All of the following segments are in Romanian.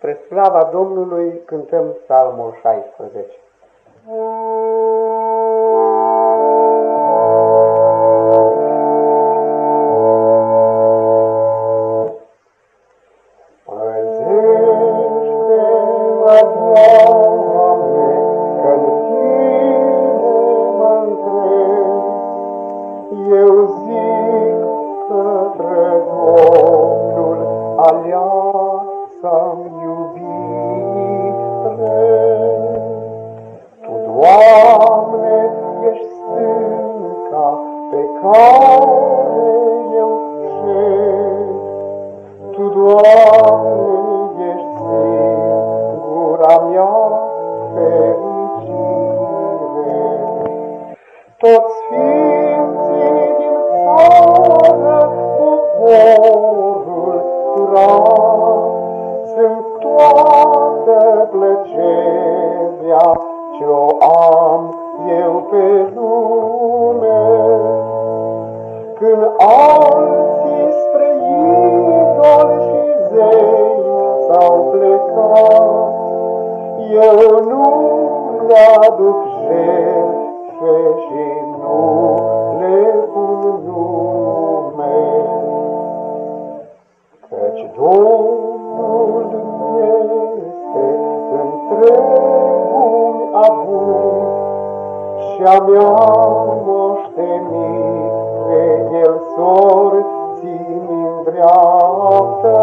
Spre slava Domnului cântăm psalmul 16. Eu zic către Domnul aleasa-mi iubire. Tu, Doamne, ești stânca pe care eu șed. Tu, Doamne, am eu pe lume. Când alții spre idoli și zei s-au plecat, eu nu le aduc jertfe și și-a mea moștenire, El sorții-mi îndreaptă.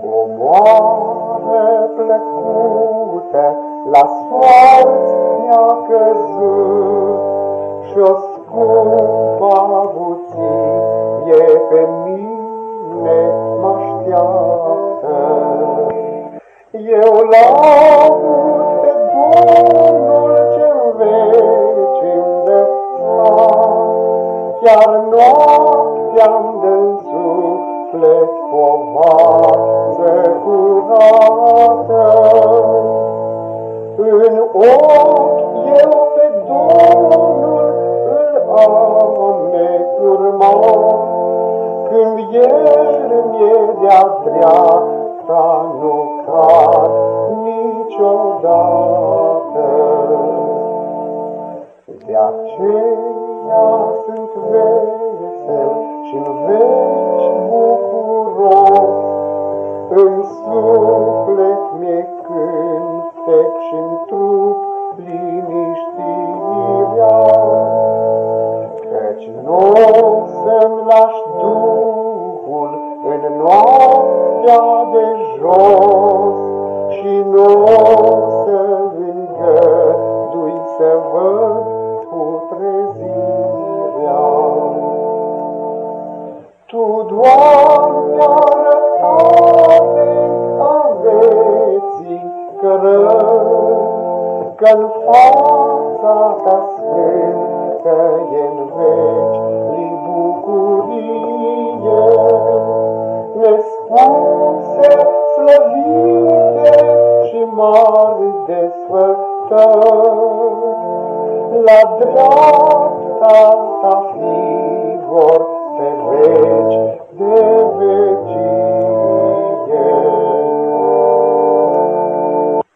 Comoară plăcută la soarți mi-a căzut și-o scumpă avuție pe mine mă așteaptă. Eu laud chiar noaptea-mi dă suflet povață curată. În ochi eu pe Domnul îl am necurmat, când El mi-e de-a dreapta, nu cad niciodată. De aceea sunt vesel și-n veci bucuros, în suflet mi-e cântec și-n trup liniștirea. Căci nu să-mi lași Duhul în noaptea de jos și nu să îngădui să văd că-n fața ta sfântă e-n veci li bucurie. Nespuse, slăvite și mari desfătări, la dreapta ta fi vor pe veci de